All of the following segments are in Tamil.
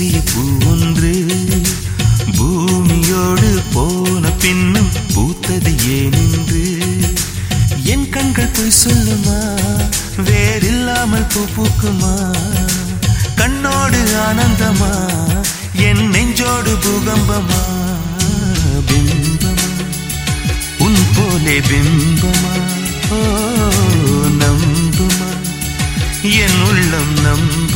பூசிய பூ ஒன்று பூமியோடு போன பின்னும் பூத்தது ஏனென்று என் கண்கள் போய் சொல்லுமா? வேறில்லாமல் பூ பூக்குமா? கண்ணோடு ஆனந்தமா? என் நெஞ்சோடு பூகம்பமா? பிம்பமா? உன் போலே பிம்பமா? ஓ நம்புமா? என் உள்ளம் நம்ப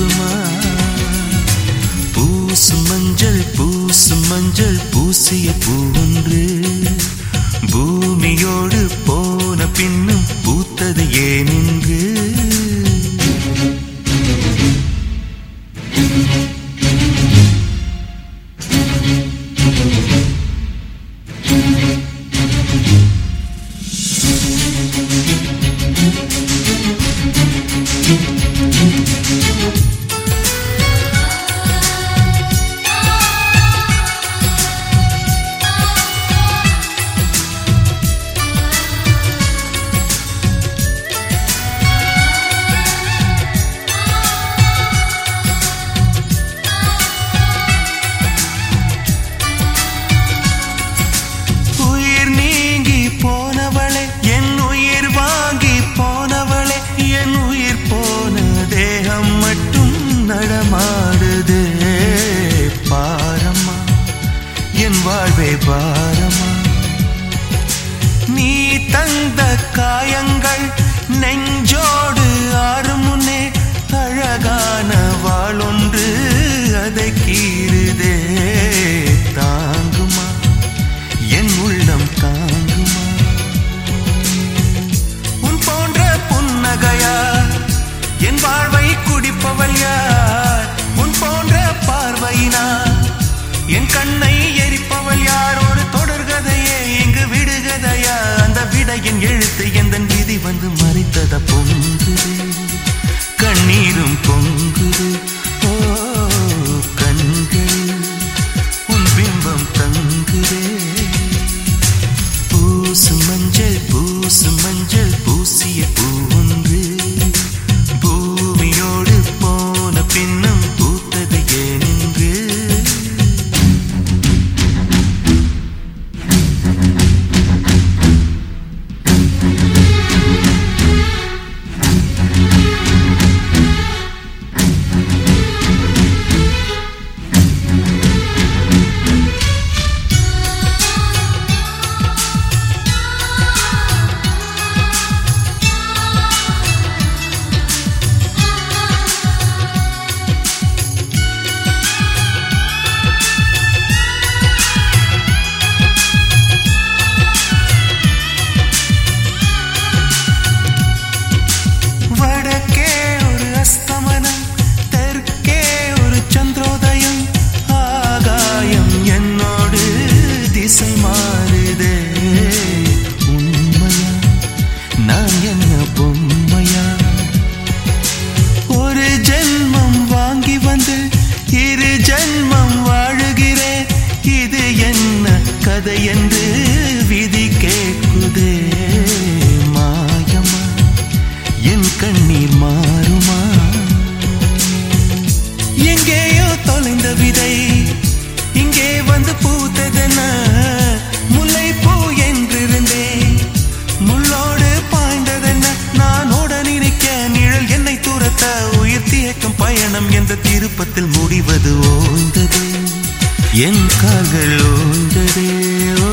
பூசு மஞ்சள் பூசிய பூ பூமியோடு போன பின்னும் பூத்தது ஏனென்று. வாழ்வே பாரமா. நீ தந்த என் எழுத்து எந்த விதி வந்து மறித்தத பொங்குது. கண்ணீரும் பொங்கு நான் பொம்மையா? ஒரு ஜென்மம் வாங்கி வந்து இரு ஜென்மம் வாழுகிறேன் இது என்ன கதை என்று விதி கேட்குதே. மாயமா என் கண்ணீர் மாறுமா? எங்கேயோ தொலைந்த விதை இங்கே வந்து பூத்ததென முல்லை போ பயணம் எந்த திருப்பத்தில் முடிவது ஓய்ந்தது என் கால்கள் ஓய்ந்ததே ஓ.